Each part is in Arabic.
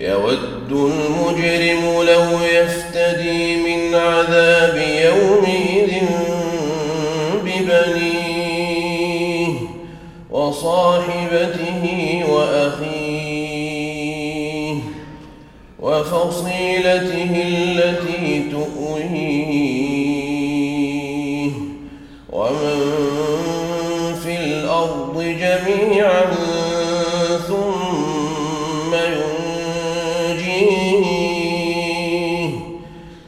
يود المجرم لو يفتدي من عذاب يومئذ ببنيه وصاحبته وأخيه وفصيلته التي تؤويه.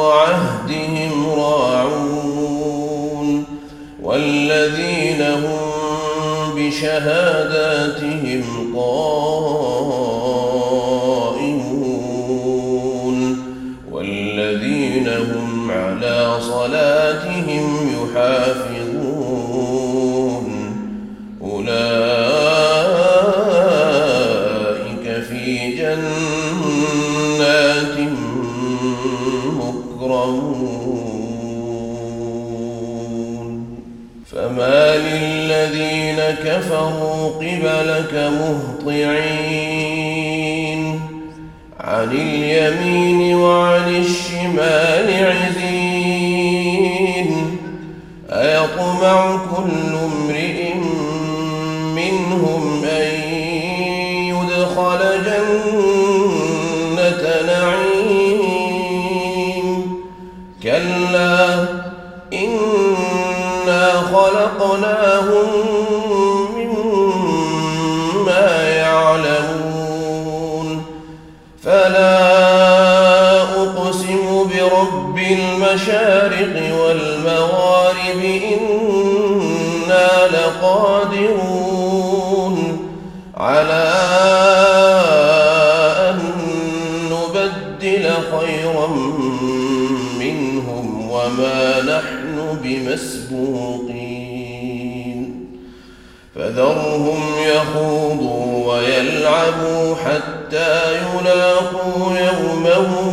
وعهدهم راعون والذين هم بشهاداتهم قائمون والذين هم على صلاتهم يحافظون أولئك في جنات مكرمون فما للذين كفروا قبلك مهطعين عن اليمين وعن الشمال عزين أيطمع كل امرئ منهم إنا لقادرون على أن نبدل خيرا منهم وما نحن بمسبوقين. فذرهم يخوضوا ويلعبوا حتى يلاقوا يومهم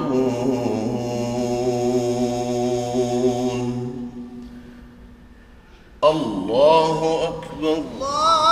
الله أكبر. الله